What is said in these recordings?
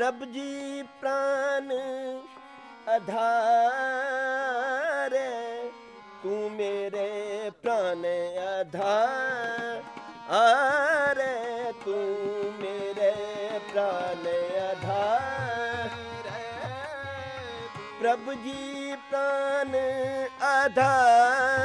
ਪ੍ਰਭ ਜੀ ਪ੍ਰਾਨ ਆਧਾਰੇ ਤੂੰ ਮੇਰੇ ਪ੍ਰਾਨ ਆਧਾਰ ਆਰੇ ਤੂੰ ਮੇਰੇ ਪ੍ਰਾਨ ਆਧਾਰ ਪ੍ਰਭ ਜੀ ਪ੍ਰਾਨ ਆਧਾਰੇ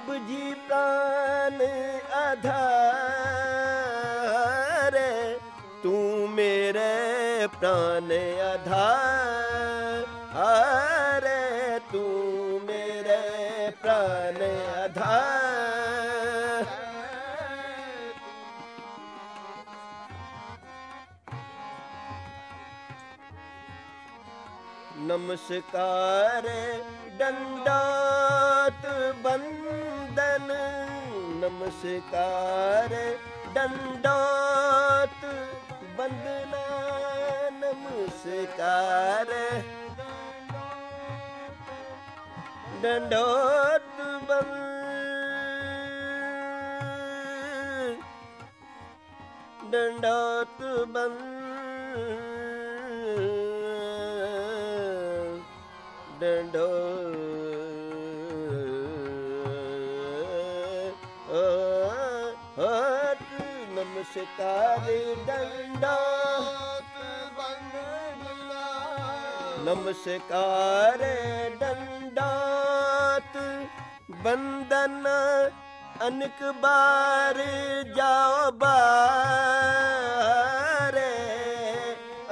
ਪ੍ਰਭ ਜੀ ਪ੍ਰਾਨ ਆਧਾਰੇ ਤੂੰ ਮੇਰੇ ਪ੍ਰਾਨ ਆਧਾਰ ਆਰੇ ਤੂੰ ਮੇਰੇ ਪ੍ਰਾਨ ਆਧਾਰ ਨਮਸਕਾਰ, ਡੰਡਾਤ ਬੰਦ ਨਮਸਕਾਰ ਡੰਡਾਤ ਬੰਦਨਾ ਨਮਸਕਾਰ। ਡੰਡਾਤ ਬੰਦ ਡੰਡਾਤ ਬੰਦ ਡੰਡੋ ਨਮਸਕਾਰ ਡੰਡਾਤ ਬੰਦਨ ਅਨਕ ਬਾਰ ਜਾਓ ਬਾਰੇ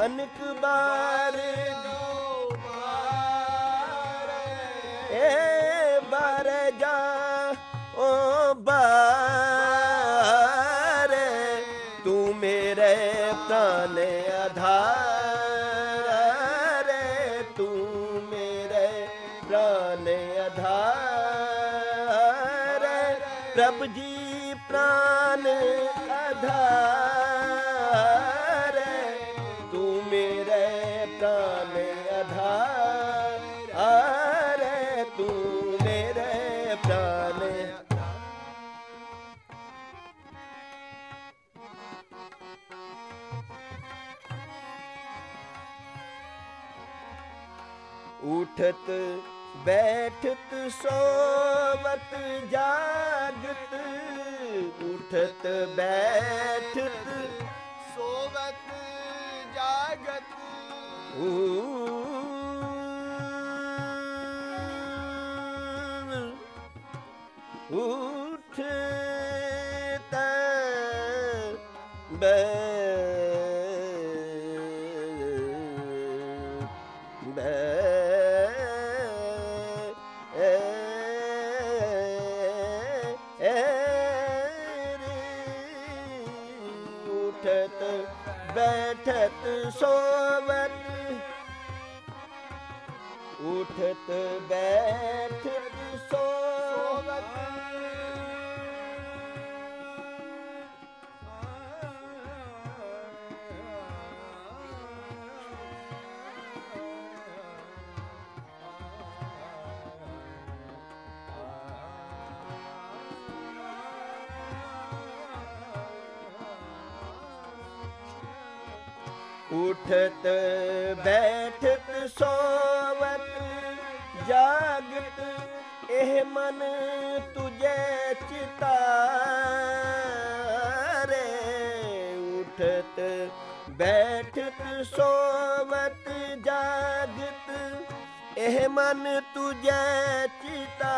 ਅਨਕ ਬਾਰ ਜਾਓ ਏ ਬਾਰ ਜਾ ਓ ਬਾਰੇ ਤੂੰ ਮੇਰੇ ਪ੍ਰਾਨ ਆਧਾਰ ਪ੍ਰਭ ਜੀ ਪ੍ਰਾਨ ਆਧਾਰ ਤੂੰ ਮੇਰੇ ਪ੍ਰਾਨ ਆਧਾਰ ਤੂੰ ਮੇਰੇ ਪ੍ਰਾਨ ਉਠਤ ਬੈਠਤ ਸੋਵਤ ਜਾਗਤ ਉਠਤ ਬੈਠਤ ਸੋਵਤ ਜਾਗਤ ਉਠ ਉਠਤ ਬੈਠਤ ਸੋਵਤ। ਉਠਤ ਬੈਠਤ ਸੋ ਉਠਤ, ਬੈਠਤ, ਸੋਵਤ, ਜਾਗਤ, ਇਹ ਮਨ ਤੁਝੇ ਚਿਤਾਰੇ। ਉਠਤ, ਬੈਠਤ, ਸੋਵਤ, ਜਾਗਤ, ਇਹ ਮਨ ਤੁਝੇ ਚਿਤਾ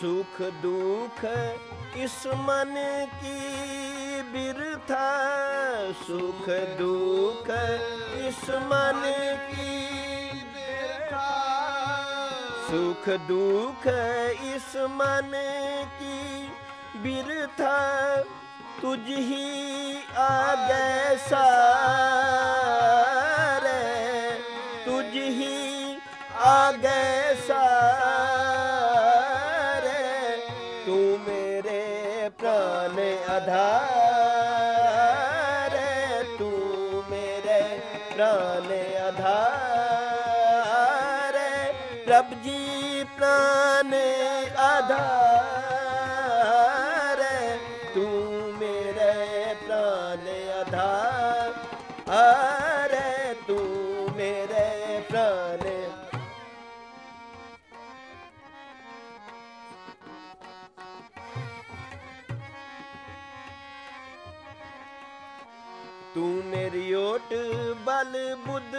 सुख दुख इस मन की बिरथा सुख दुख इस मन की सुख दुख इस मन की बिरथा तुझ ही आ जैसा तुझ ही आ जैसा आधार तू मेरे प्राण आधार प्रभ जी प्राण आधार ਤੂੰ ਮੇਰੀ ਓਟ ਬਲ ਬੁੱਧ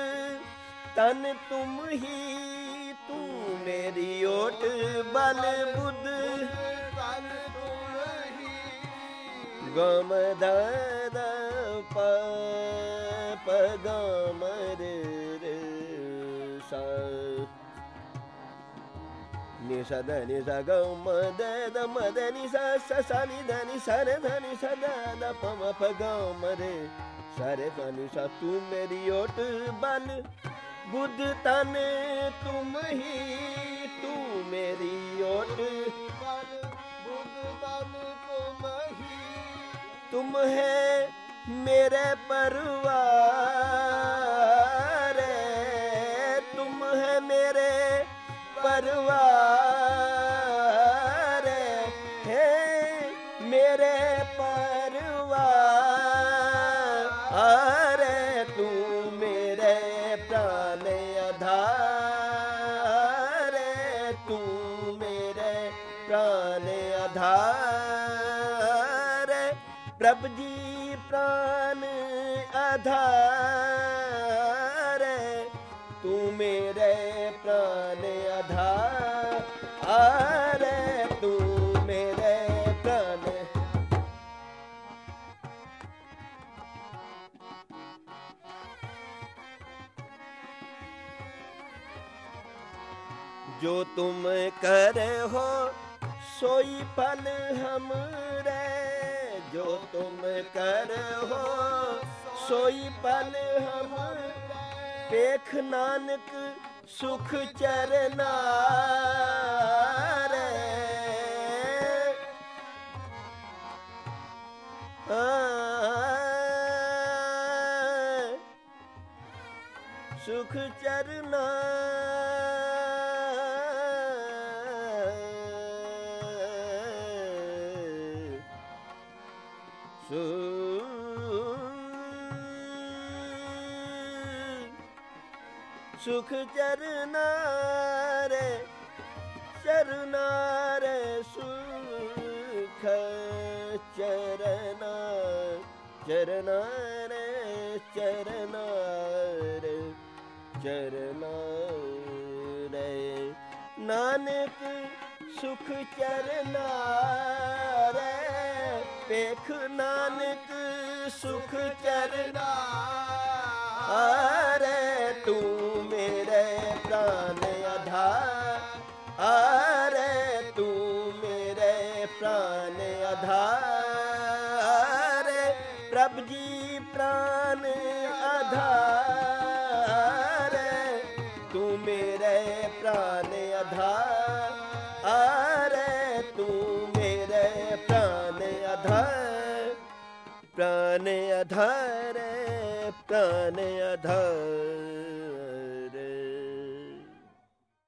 ਤਨ ਤੁਮ ਹੀ ਤੂੰ ਮੇਰੀ ਓਟ ਬਲ ਬੁੱਧ ਤਨ ਤੁਮ ਹੀ ਗਮ ਦਾ ਦਾ ਪ ਗਮ ਰੇ ਸਾ ni sa da ni sa ga ma da da ma da ni sa sa sa ni da ni sa re da ni sa da da pa ma pa ga ma re ਸਰ ਗਨੁਸ਼ਾ ਤੂੰ ਮੇਰੀ ਓਟ ਬਨ। ਬੁੱਧ ਤਨ ਤੁਮ ਹੀ, ਤੂੰ ਮੇਰੀ ਓਟ ਬਨ। ਬੁੱਧ ਤਨ ਤੁਮ ਹੀ, ਤੁਮ ਹੈ ਮੇਰੇ ਪਰਵਾਰ। ਆਧਾਰ ਪ੍ਰਭ ਜੀ ਪ੍ਰਾਨ ਆਧਾਰ ਤੂੰ ਮੇਰੇ ਪ੍ਰਾਨ ਆਧਾਰ ਤੂੰ ਮੇਰੇ ਪ੍ਰਾਨ ਜੋ ਤੁਮ ਕਰੋ सोई फल हमरे जो तुम कर हो सोई फल हम पेख नानक सुख चरना ਸੁਖ ਚਰਨਾਰੇ ਚਰਨਾਰੇ ਸੁਖ ਚਰਨਾ ਚਰਨਾਰੇ ਚਰਨਾਰੇ ਚਰਨਾਰੇ ਨਾਨਕ ਸੁਖ ਚਰਨਾਰੇ ਪੇਖ ਨਾਨਕ ਸੁਖ ਚਰਨਾ। ਅਰੇ ਤੂੰ ਮੇਰੇ ਪ੍ਰਾਨ ਆਧਾਰ। ਅਰੇ ਤੂੰ ਮੇਰੇ ਪ੍ਰਾਨ ਆਧਾਰ। ਪ੍ਰਭ ਜੀ ਪ੍ਰਾਨ ਆਧਾਰ। प्राण आधार प्राण आधार